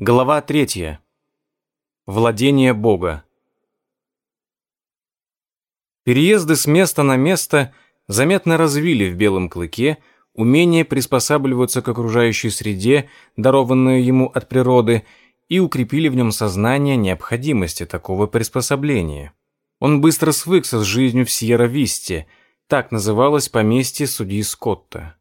Глава третья. Владение Бога. Переезды с места на место заметно развили в белом клыке умение приспосабливаться к окружающей среде, дарованную ему от природы, и укрепили в нем сознание необходимости такого приспособления. Он быстро свыкся с жизнью в Сьерра-Висте, так называлось поместье судьи Скотта.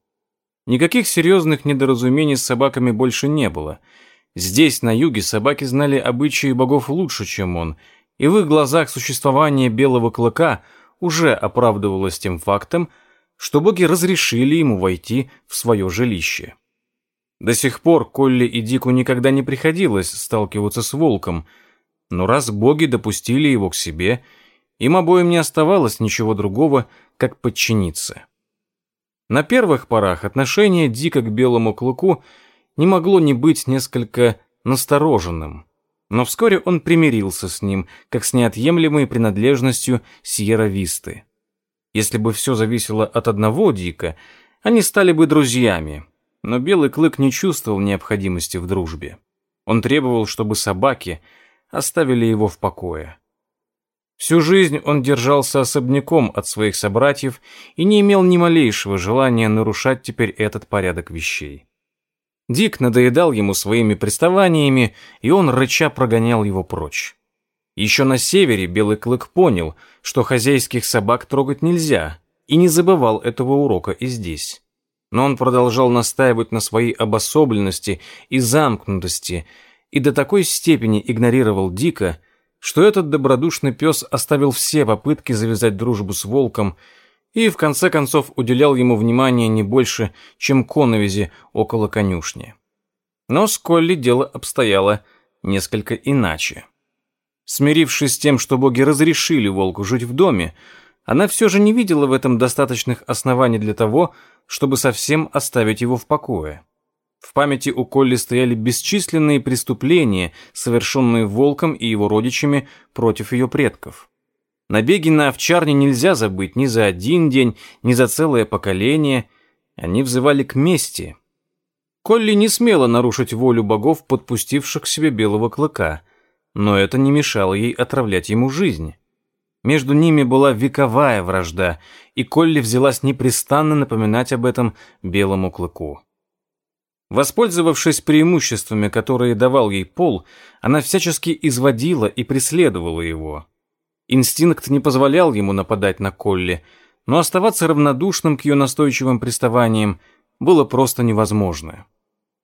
Никаких серьезных недоразумений с собаками больше не было – Здесь, на юге, собаки знали обычаи богов лучше, чем он, и в их глазах существование белого клыка уже оправдывалось тем фактом, что боги разрешили ему войти в свое жилище. До сих пор Колли и Дику никогда не приходилось сталкиваться с волком, но раз боги допустили его к себе, им обоим не оставалось ничего другого, как подчиниться. На первых порах отношение Дика к белому клыку – не могло не быть несколько настороженным. Но вскоре он примирился с ним, как с неотъемлемой принадлежностью Сьерра-Висты. Если бы все зависело от одного Дика, они стали бы друзьями, но Белый Клык не чувствовал необходимости в дружбе. Он требовал, чтобы собаки оставили его в покое. Всю жизнь он держался особняком от своих собратьев и не имел ни малейшего желания нарушать теперь этот порядок вещей. Дик надоедал ему своими приставаниями, и он рыча прогонял его прочь. Еще на севере Белый Клык понял, что хозяйских собак трогать нельзя, и не забывал этого урока и здесь. Но он продолжал настаивать на своей обособленности и замкнутости, и до такой степени игнорировал Дика, что этот добродушный пес оставил все попытки завязать дружбу с волком и в конце концов уделял ему внимание не больше, чем коновизи около конюшни. Но с Колли дело обстояло несколько иначе. Смирившись с тем, что боги разрешили волку жить в доме, она все же не видела в этом достаточных оснований для того, чтобы совсем оставить его в покое. В памяти у Колли стояли бесчисленные преступления, совершенные волком и его родичами против ее предков. Набеги на овчарни нельзя забыть ни за один день, ни за целое поколение. Они взывали к мести. Колли не смела нарушить волю богов, подпустивших к себе белого клыка, но это не мешало ей отравлять ему жизнь. Между ними была вековая вражда, и Колли взялась непрестанно напоминать об этом белому клыку. Воспользовавшись преимуществами, которые давал ей пол, она всячески изводила и преследовала его. Инстинкт не позволял ему нападать на Колли, но оставаться равнодушным к ее настойчивым приставаниям было просто невозможно.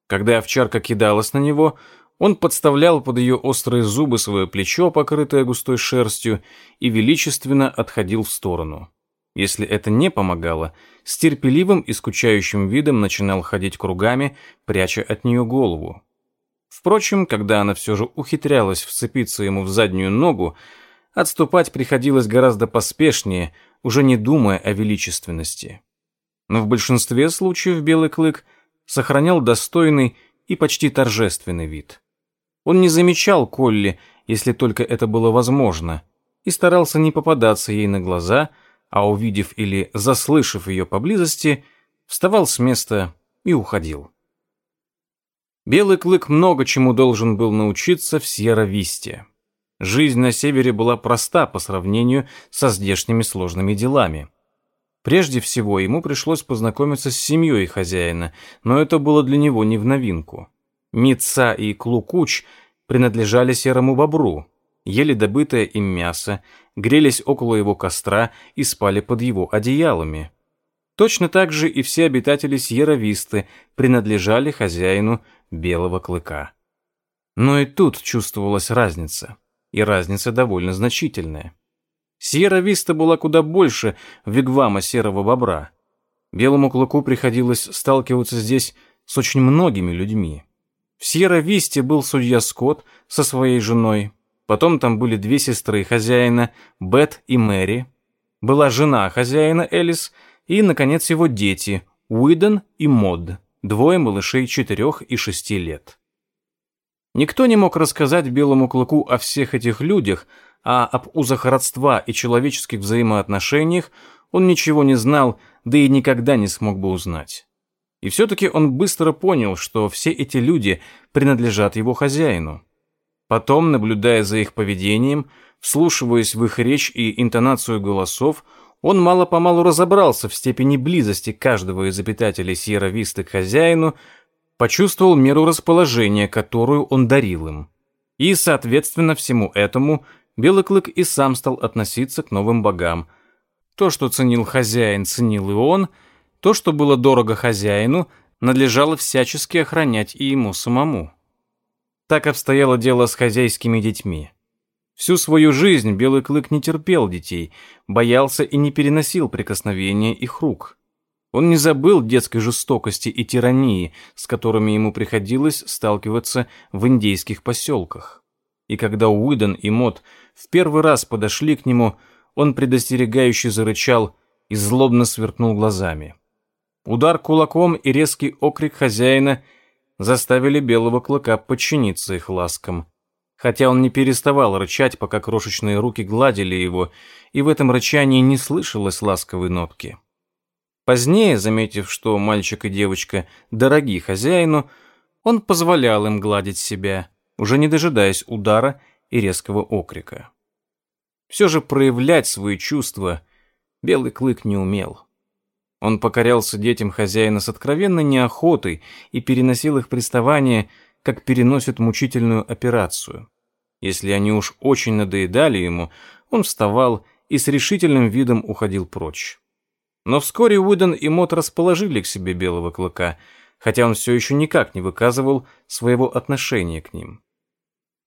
Когда овчарка кидалась на него, он подставлял под ее острые зубы свое плечо, покрытое густой шерстью, и величественно отходил в сторону. Если это не помогало, с терпеливым и скучающим видом начинал ходить кругами, пряча от нее голову. Впрочем, когда она все же ухитрялась вцепиться ему в заднюю ногу, Отступать приходилось гораздо поспешнее, уже не думая о величественности. Но в большинстве случаев Белый Клык сохранял достойный и почти торжественный вид. Он не замечал Колли, если только это было возможно, и старался не попадаться ей на глаза, а увидев или заслышав ее поблизости, вставал с места и уходил. Белый Клык много чему должен был научиться в Сьерра-Висте. Жизнь на севере была проста по сравнению со здешними сложными делами. Прежде всего, ему пришлось познакомиться с семьей хозяина, но это было для него не в новинку. Митца и Клукуч принадлежали серому бобру, ели добытое им мясо, грелись около его костра и спали под его одеялами. Точно так же и все обитатели Сьерра-Висты принадлежали хозяину белого клыка. Но и тут чувствовалась разница и разница довольно значительная. Сьерра-Виста была куда больше вигвама серого бобра. Белому клыку приходилось сталкиваться здесь с очень многими людьми. В Сьерра-Висте был судья Скотт со своей женой, потом там были две сестры хозяина, Бет и Мэри, была жена хозяина Элис и, наконец, его дети, Уидон и Мод, двое малышей четырех и шести лет. Никто не мог рассказать белому клыку о всех этих людях, а об узах родства и человеческих взаимоотношениях он ничего не знал, да и никогда не смог бы узнать. И все-таки он быстро понял, что все эти люди принадлежат его хозяину. Потом, наблюдая за их поведением, вслушиваясь в их речь и интонацию голосов, он мало-помалу разобрался в степени близости каждого из обитателей Сьерра-Висты к хозяину, почувствовал меру расположения, которую он дарил им. И, соответственно, всему этому Белый Клык и сам стал относиться к новым богам. То, что ценил хозяин, ценил и он – то, что было дорого хозяину, надлежало всячески охранять и ему самому. Так обстояло дело с хозяйскими детьми. Всю свою жизнь Белый Клык не терпел детей, боялся и не переносил прикосновения их рук. Он не забыл детской жестокости и тирании, с которыми ему приходилось сталкиваться в индейских поселках. И когда Уидон и Мот в первый раз подошли к нему, он предостерегающе зарычал и злобно сверкнул глазами. Удар кулаком и резкий окрик хозяина заставили белого клыка подчиниться их ласкам. Хотя он не переставал рычать, пока крошечные руки гладили его, и в этом рычании не слышалось ласковой нотки. Позднее, заметив, что мальчик и девочка дороги хозяину, он позволял им гладить себя, уже не дожидаясь удара и резкого окрика. Все же проявлять свои чувства белый клык не умел. Он покорялся детям хозяина с откровенной неохотой и переносил их приставания, как переносят мучительную операцию. Если они уж очень надоедали ему, он вставал и с решительным видом уходил прочь. Но вскоре Уидон и Мот расположили к себе белого клыка, хотя он все еще никак не выказывал своего отношения к ним.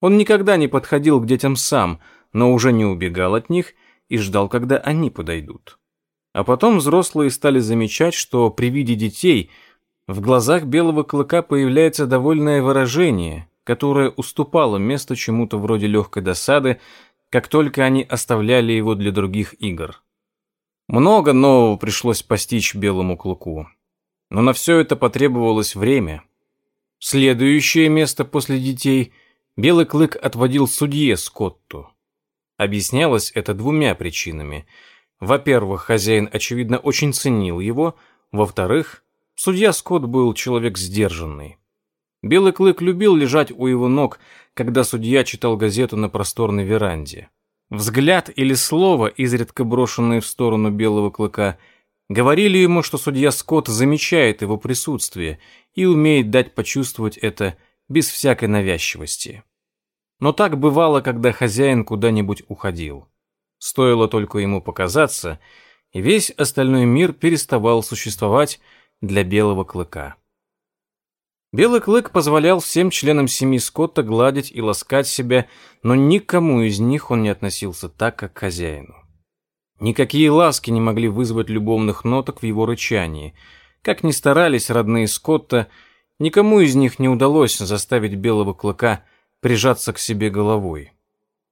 Он никогда не подходил к детям сам, но уже не убегал от них и ждал, когда они подойдут. А потом взрослые стали замечать, что при виде детей в глазах белого клыка появляется довольное выражение, которое уступало место чему-то вроде легкой досады, как только они оставляли его для других игр. Много нового пришлось постичь белому клыку. Но на все это потребовалось время. Следующее место после детей белый клык отводил судье Скотту. Объяснялось это двумя причинами – во-первых, хозяин, очевидно, очень ценил его. Во-вторых, судья Скотт был человек сдержанный. Белый клык любил лежать у его ног, когда судья читал газету на просторной веранде. Взгляд или слово, изредка брошенные в сторону белого клыка, говорили ему, что судья Скотт замечает его присутствие и умеет дать почувствовать это без всякой навязчивости. Но так бывало, когда хозяин куда-нибудь уходил. Стоило только ему показаться, и весь остальной мир переставал существовать для белого клыка. Белый клык позволял всем членам семьи Скотта гладить и ласкать себя, но никому из них он не относился так, как к хозяину. Никакие ласки не могли вызвать любовных ноток в его рычании. Как ни старались родные Скотта, никому из них не удалось заставить белого клыка прижаться к себе головой.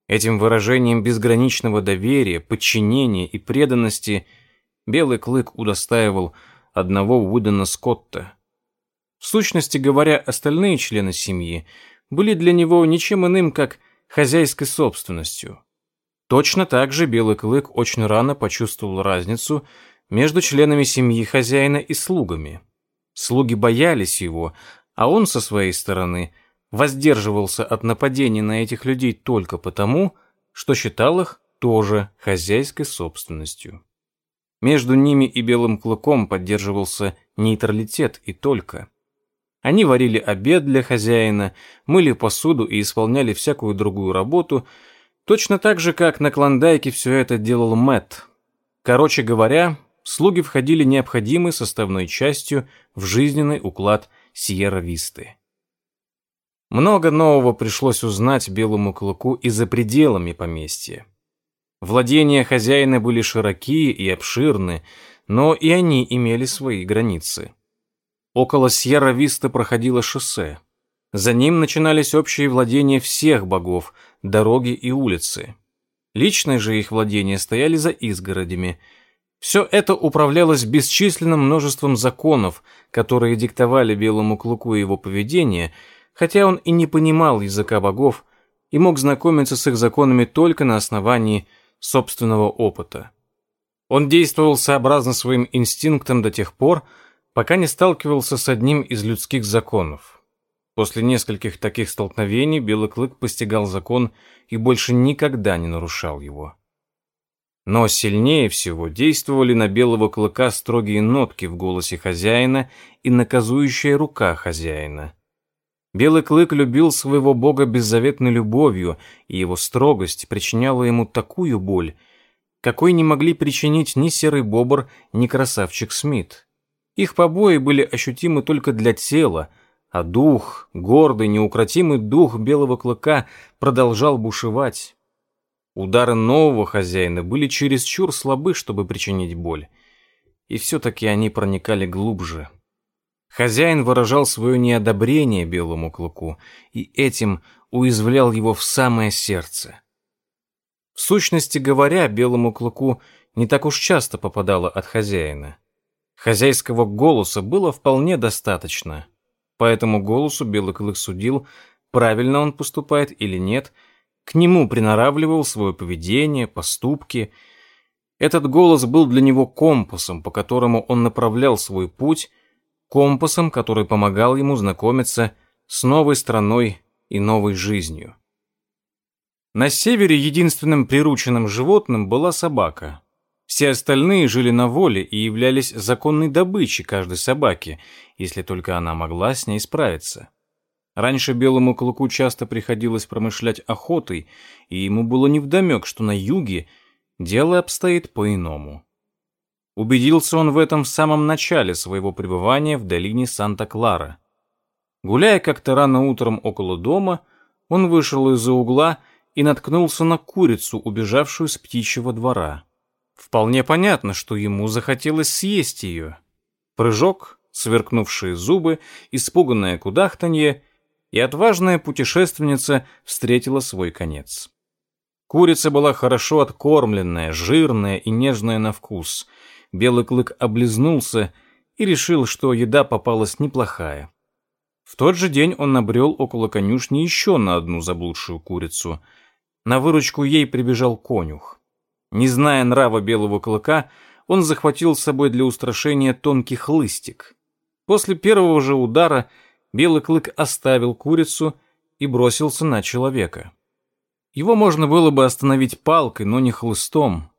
Этим выражением безграничного доверия, подчинения и преданности Белый Клык удостаивал одного Уидона Скотта. В сущности говоря, остальные члены семьи были для него ничем иным, как хозяйской собственностью. Точно так же Белый Клык очень рано почувствовал разницу между членами семьи хозяина и слугами. Слуги боялись его, а он со своей стороны – воздерживался от нападений на этих людей только потому, что считал их тоже хозяйской собственностью. Между ними и Белым Клыком поддерживался нейтралитет и только. Они варили обед для хозяина, мыли посуду и исполняли всякую другую работу, точно так же, как на Клондайке все это делал Мэтт. Короче говоря, слуги входили необходимой составной частью в жизненный уклад Сьерра-Висты. Много нового пришлось узнать белому клыку и за пределами поместья. Владения хозяина были широкие и обширны, но и они имели свои границы. Около Сьерра-Виста проходило шоссе. За ним начинались общие владения всех богов, дороги и улицы. Личные же их владения стояли за изгородями. Все это управлялось бесчисленным множеством законов, которые диктовали белому клыку его поведение – хотя он и не понимал языка богов и мог знакомиться с их законами только на основании собственного опыта. Он действовал сообразно своим инстинктам до тех пор, пока не сталкивался с одним из людских законов. После нескольких таких столкновений Белый Клык постигал закон и больше никогда не нарушал его. Но сильнее всего действовали на Белого Клыка строгие нотки в голосе хозяина и наказующая рука хозяина. Белый Клык любил своего бога беззаветной любовью, и его строгость причиняла ему такую боль, какой не могли причинить ни Серый Бобр, ни Красавчик Смит. Их побои были ощутимы только для тела, а дух, гордый, неукротимый дух Белого Клыка продолжал бушевать. Удары нового хозяина были чересчур слабы, чтобы причинить боль, и все-таки они проникали глубже. Хозяин выражал свое неодобрение белому клыку и этим уязвлял его в самое сердце. В сущности говоря, белому клыку не так уж часто попадало от хозяина. Хозяйского голоса было вполне достаточно. По этому голосу белый клык судил, правильно он поступает или нет, к нему приноравливал свое поведение, поступки. Этот голос был для него компасом, по которому он направлял свой путь, компасом, который помогал ему знакомиться с новой страной и новой жизнью. На севере единственным прирученным животным была собака. Все остальные жили на воле и являлись законной добычей каждой собаки, если только она могла с ней справиться. Раньше белому клыку часто приходилось промышлять охотой, и ему было невдомек, что на юге дело обстоит по-иному. Убедился он в этом в самом начале своего пребывания в долине Санта-Клара. Гуляя как-то рано утром около дома, он вышел из-за угла и наткнулся на курицу, убежавшую с птичьего двора. Вполне понятно, что ему захотелось съесть ее. Прыжок, сверкнувшие зубы, испуганное кудахтанье, и отважная путешественница встретила свой конец. Курица была хорошо откормленная, жирная и нежная на вкус — Белый клык облизнулся и решил, что еда попалась неплохая. В тот же день он набрел около конюшни еще на одну заблудшую курицу. На выручку ей прибежал конюх. Не зная нрава белого клыка, он захватил с собой для устрашения тонкий хлыстик. После первого же удара белый клык оставил курицу и бросился на человека. Его можно было бы остановить палкой, но не хлыстом.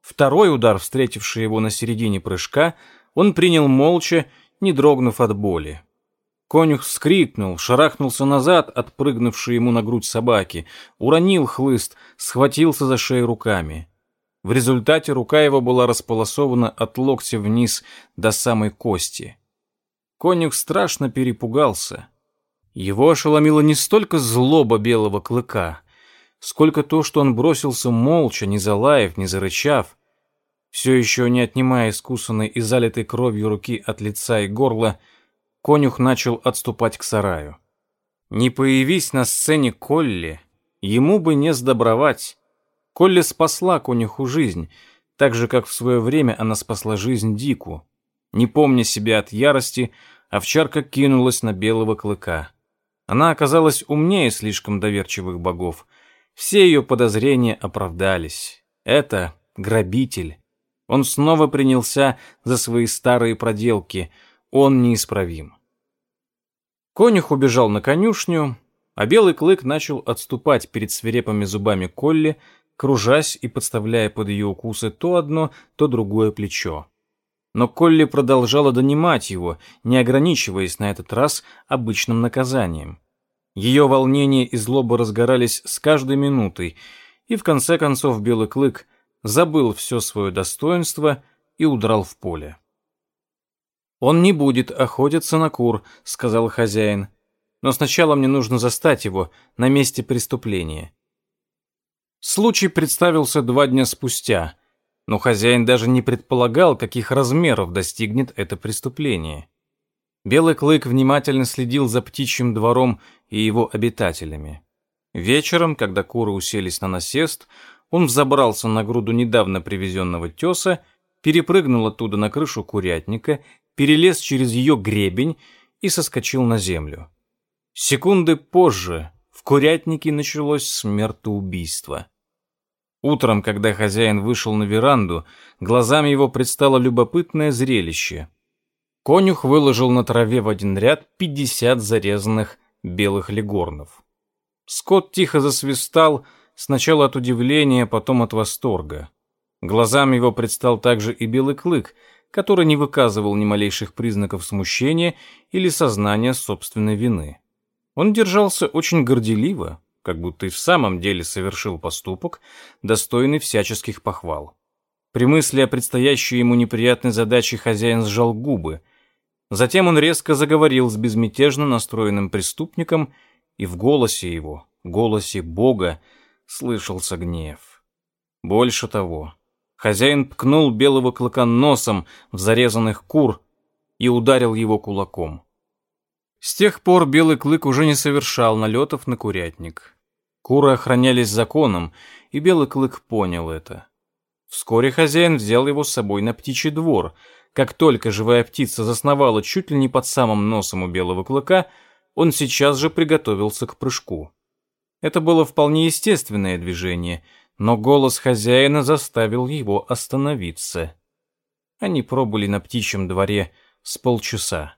Второй удар, встретивший его на середине прыжка, он принял молча, не дрогнув от боли. Конюх вскрикнул, шарахнулся назад, отпрыгнувший ему на грудь собаки, уронил хлыст, схватился за шею руками. В результате рука его была располосована от локтя вниз до самой кости. Конюх страшно перепугался. Его ошеломила не столько злоба белого клыка, сколько то, что он бросился молча, не залаев, не зарычав, все еще не отнимая искусанной и залитой кровью руки от лица и горла, конюх начал отступать к сараю. Не появись на сцене Колли, ему бы не сдобровать. Колли спасла конюху жизнь, так же, как в свое время она спасла жизнь Дику. Не помня себя от ярости, овчарка кинулась на белого клыка. Она оказалась умнее слишком доверчивых богов — все ее подозрения оправдались. Это грабитель. Он снова принялся за свои старые проделки. Он неисправим. Конюх убежал на конюшню, а белый клык начал отступать перед свирепыми зубами Колли, кружась и подставляя под ее укусы то одно, то другое плечо. Но Колли продолжала донимать его, не ограничиваясь на этот раз обычным наказанием. Ее волнение и злоба разгорались с каждой минутой, и в конце концов Белый Клык забыл все свое достоинство и удрал в поле. «Он не будет охотиться на кур», — сказал хозяин. «Но сначала мне нужно застать его на месте преступления». Случай представился два дня спустя, но хозяин даже не предполагал, каких размеров достигнет это преступление. Белый клык внимательно следил за птичьим двором и его обитателями. Вечером, когда куры уселись на насест, он взобрался на груду недавно привезенного теса, перепрыгнул оттуда на крышу курятника, перелез через ее гребень и соскочил на землю. Секунды позже в курятнике началось смертоубийство. Утром, когда хозяин вышел на веранду, глазам его предстало любопытное зрелище. Конюх выложил на траве в один ряд 50 зарезанных белых легорнов. Скот тихо засвистал, сначала от удивления, потом от восторга. Глазам его предстал также и белый клык, который не выказывал ни малейших признаков смущения или сознания собственной вины. Он держался очень горделиво, как будто и в самом деле совершил поступок, достойный всяческих похвал. При мысли о предстоящей ему неприятной задаче хозяин сжал губы. Затем он резко заговорил с безмятежно настроенным преступником, и в голосе его, голосе Бога, слышался гнев. Больше того, хозяин ткнул белого клыка носом в зарезанных кур и ударил его кулаком. С тех пор белый клык уже не совершал налетов на курятник. Куры охранялись законом, и белый клык понял это. Вскоре хозяин взял его с собой на птичий двор. Как только живая птица засновала чуть ли не под самым носом у белого клыка, он сейчас же приготовился к прыжку. Это было вполне естественное движение, но голос хозяина заставил его остановиться. Они пробыли на птичьем дворе с полчаса.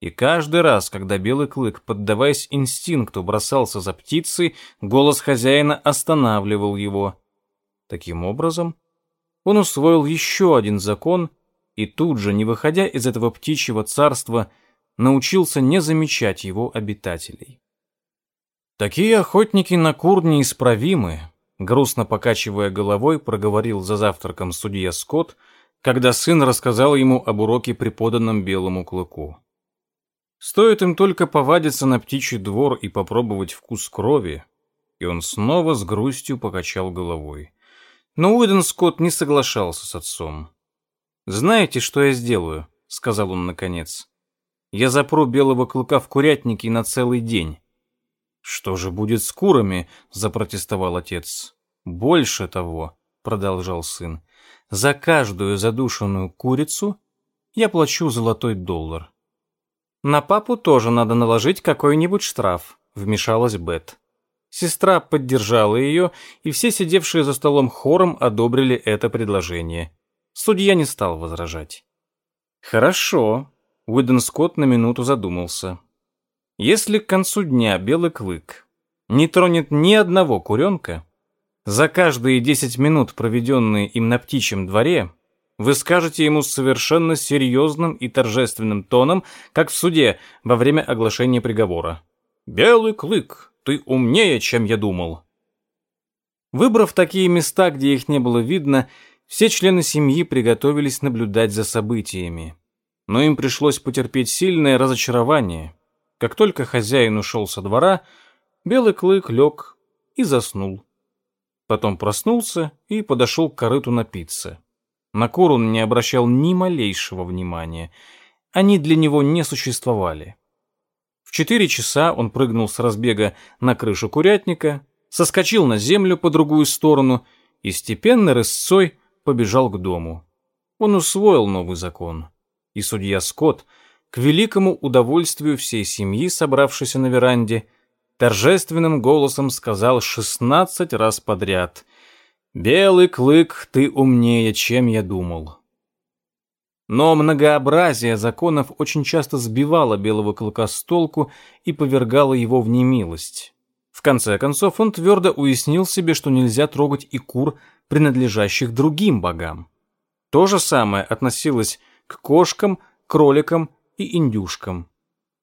И каждый раз, когда белый клык, поддаваясь инстинкту, бросался за птицей, голос хозяина останавливал его. Таким образом, он усвоил еще один закон и тут же, не выходя из этого птичьего царства, научился не замечать его обитателей. Такие охотники на кур неисправимы, грустно покачивая головой, проговорил за завтраком судья Скотт, когда сын рассказал ему об уроке, преподанном белому клыку. Стоит им только повадиться на птичий двор и попробовать вкус крови, и он снова с грустью покачал головой. Но Уидон Скотт не соглашался с отцом. «Знаете, что я сделаю?» — сказал он наконец. «Я запру белого клыка в курятнике на целый день». «Что же будет с курами?» — запротестовал отец. «Больше того», — продолжал сын, — «за каждую задушенную курицу я плачу золотой доллар». «На папу тоже надо наложить какой-нибудь штраф», — вмешалась Бет. Сестра поддержала ее, и все сидевшие за столом хором одобрили это предложение. Судья не стал возражать. «Хорошо», — Уидон Скотт на минуту задумался. «Если к концу дня Белый Клык не тронет ни одного куренка, за каждые десять минут, проведенные им на птичьем дворе, вы скажете ему совершенно серьезным и торжественным тоном, как в суде во время оглашения приговора. «Белый клык, ты умнее, чем я думал». Выбрав такие места, где их не было видно, все члены семьи приготовились наблюдать за событиями. Но им пришлось потерпеть сильное разочарование. Как только хозяин ушел со двора, белый клык лег и заснул. Потом проснулся и подошел к корыту напиться. На кур он не обращал ни малейшего внимания. Они для него не существовали. В четыре часа он прыгнул с разбега на крышу курятника, соскочил на землю по другую сторону и степенно рысцой побежал к дому. Он усвоил новый закон. И судья Скотт, к великому удовольствию всей семьи, собравшейся на веранде, торжественным голосом сказал шестнадцать раз подряд «Белый клык, ты умнее, чем я думал». Но многообразие законов очень часто сбивало белого клыка с толку и повергало его в немилость. В конце концов, он твердо уяснил себе, что нельзя трогать и кур, принадлежащих другим богам. То же самое относилось к кошкам, кроликам и индюшкам.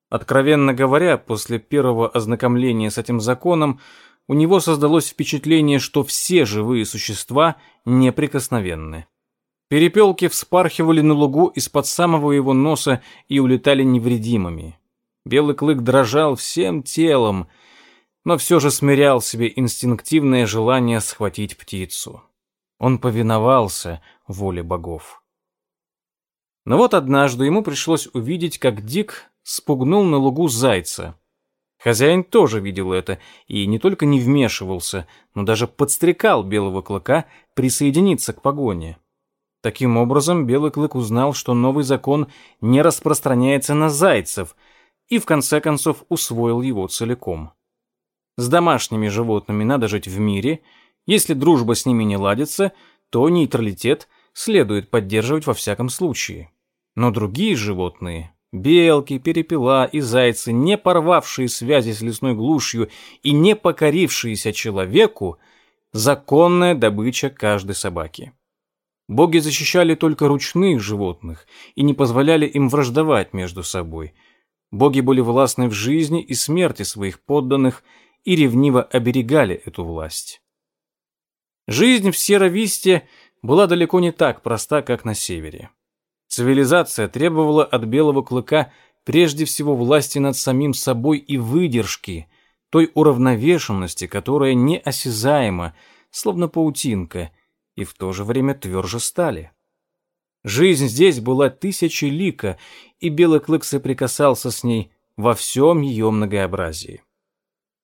Откровенно говоря, после первого ознакомления с этим законом у него создалось впечатление, что все живые существа неприкосновенны. Перепелки вспархивали на лугу из-под самого его носа и улетали невредимыми. Белый клык дрожал всем телом, но все же смирял себе инстинктивное желание схватить птицу. Он повиновался воле богов. Но вот однажды ему пришлось увидеть, как Дик спугнул на лугу зайца. Хозяин тоже видел это и не только не вмешивался, но даже подстрекал белого клыка присоединиться к погоне. Таким образом, Белый Клык узнал, что новый закон не распространяется на зайцев, и в конце концов усвоил его целиком. С домашними животными надо жить в мире, если дружба с ними не ладится, то нейтралитет следует поддерживать во всяком случае. Но другие животные, белки, перепела и зайцы, не порвавшие связи с лесной глушью и не покорившиеся человеку, законная добыча каждой собаки. Боги защищали только ручных животных и не позволяли им враждовать между собой. Боги были властны в жизни и смерти своих подданных и ревниво оберегали эту власть. Жизнь в Серовисте была далеко не так проста, как на севере. Цивилизация требовала от белого клыка прежде всего власти над самим собой и выдержки, той уравновешенности, которая неосязаема, словно паутинка, и в то же время тверже стали. Жизнь здесь была тысячелика, и белый клык соприкасался с ней во всем ее многообразии.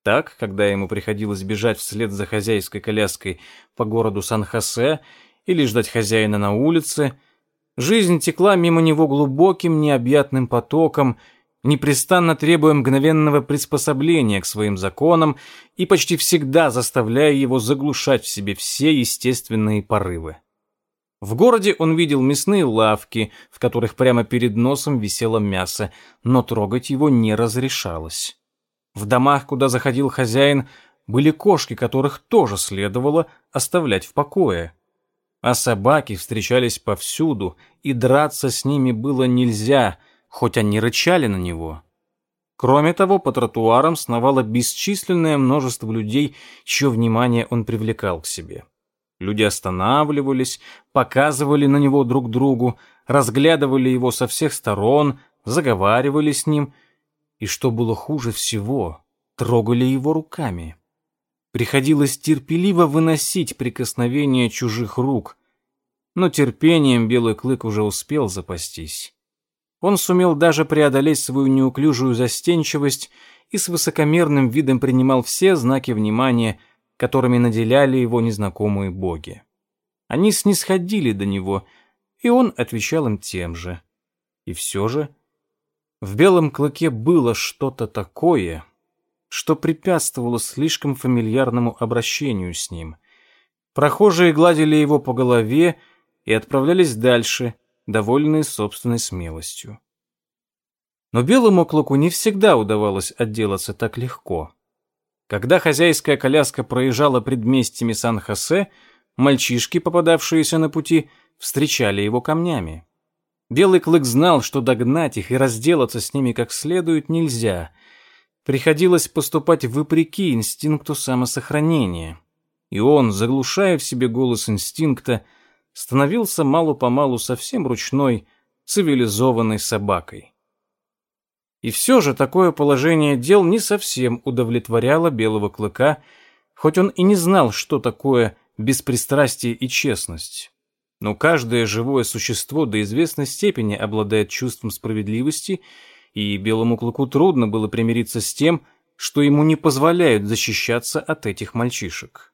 Так, когда ему приходилось бежать вслед за хозяйской коляской по городу Сан-Хосе или ждать хозяина на улице, жизнь текла мимо него глубоким необъятным потоком, непрестанно требуя мгновенного приспособления к своим законам и почти всегда заставляя его заглушать в себе все естественные порывы. В городе он видел мясные лавки, в которых прямо перед носом висело мясо, но трогать его не разрешалось. В домах, куда заходил хозяин, были кошки, которых тоже следовало оставлять в покое. А собаки встречались повсюду, и драться с ними было нельзя – хоть они рычали на него. Кроме того, по тротуарам сновало бесчисленное множество людей, чье внимание он привлекал к себе. Люди останавливались, показывали на него друг другу, разглядывали его со всех сторон, заговаривали с ним, и, что было хуже всего, трогали его руками. Приходилось терпеливо выносить прикосновение чужих рук, но терпением белый клык уже успел запастись. Он сумел даже преодолеть свою неуклюжую застенчивость и с высокомерным видом принимал все знаки внимания, которыми наделяли его незнакомые боги. Они снисходили до него, и он отвечал им тем же. И все же в белом клыке было что-то такое, что препятствовало слишком фамильярному обращению с ним. Прохожие гладили его по голове и отправлялись дальше, довольные собственной смелостью. Но белому клыку не всегда удавалось отделаться так легко. Когда хозяйская коляска проезжала предместьями Сан-Хосе, мальчишки, попадавшиеся на пути, встречали его камнями. Белый клык знал, что догнать их и разделаться с ними как следует нельзя. Приходилось поступать вопреки инстинкту самосохранения. И он, заглушая в себе голос инстинкта, становился мало-помалу совсем ручной, цивилизованной собакой. И все же такое положение дел не совсем удовлетворяло белого клыка, хоть он и не знал, что такое беспристрастие и честность. Но каждое живое существо до известной степени обладает чувством справедливости, и белому клыку трудно было примириться с тем, что ему не позволяют защищаться от этих мальчишек.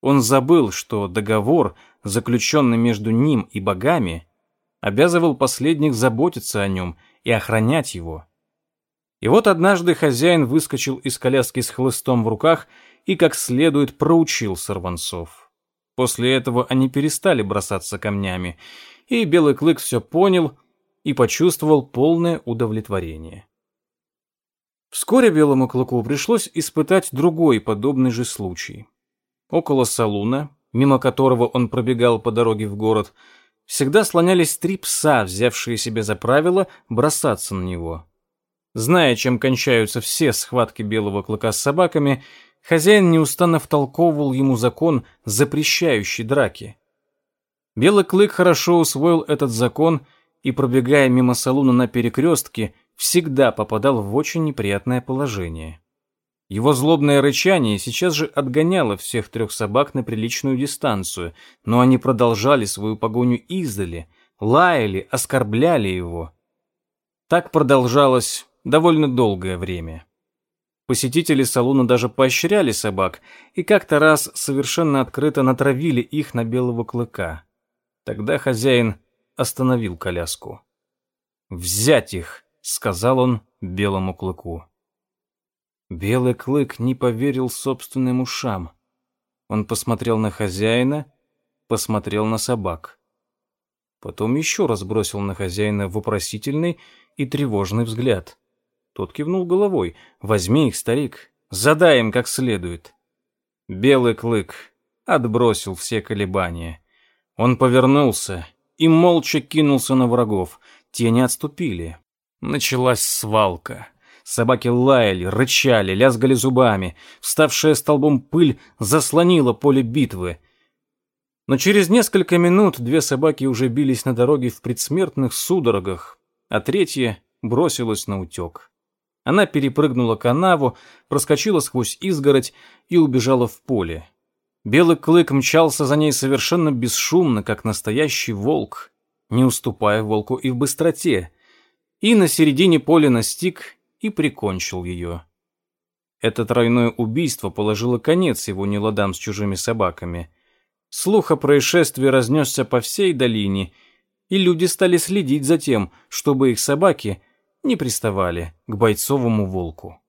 Он забыл, что договор, заключенный между ним и богами, обязывал последних заботиться о нем и охранять его. И вот однажды хозяин выскочил из коляски с хлыстом в руках и как следует проучил сорванцов. После этого они перестали бросаться камнями, и Белый Клык все понял и почувствовал полное удовлетворение. Вскоре Белому Клыку пришлось испытать другой подобный же случай. Около салуна, мимо которого он пробегал по дороге в город, всегда слонялись три пса, взявшие себе за правило бросаться на него. Зная, чем кончаются все схватки белого клыка с собаками, хозяин неустанно втолковывал ему закон, запрещающий драки. Белый клык хорошо усвоил этот закон и, пробегая мимо салуна на перекрестке, всегда попадал в очень неприятное положение. Его злобное рычание сейчас же отгоняло всех трех собак на приличную дистанцию, но они продолжали свою погоню издали, лаяли, оскорбляли его. Так продолжалось довольно долгое время. Посетители салуна даже поощряли собак и как-то раз совершенно открыто натравили их на белого клыка. Тогда хозяин остановил коляску. «Взять их!» — сказал он белому клыку. Белый клык не поверил собственным ушам. Он посмотрел на хозяина, посмотрел на собак. Потом еще раз бросил на хозяина вопросительный и тревожный взгляд. Тот кивнул головой. «Возьми их, старик, задай им как следует». Белый клык отбросил все колебания. Он повернулся и молча кинулся на врагов. Те не отступили. Началась свалка. Собаки лаяли, рычали, лязгали зубами. Вставшая столбом пыль заслонила поле битвы. Но через несколько минут две собаки уже бились на дороге в предсмертных судорогах, а третья бросилась на утек. Она перепрыгнула канаву, проскочила сквозь изгородь и убежала в поле. Белый клык мчался за ней совершенно бесшумно, как настоящий волк, не уступая волку и в быстроте, и на середине поля настиг и прикончил ее. Это тройное убийство положило конец его неладам с чужими собаками. Слух о происшествии разнесся по всей долине, и люди стали следить за тем, чтобы их собаки не приставали к бойцовому волку.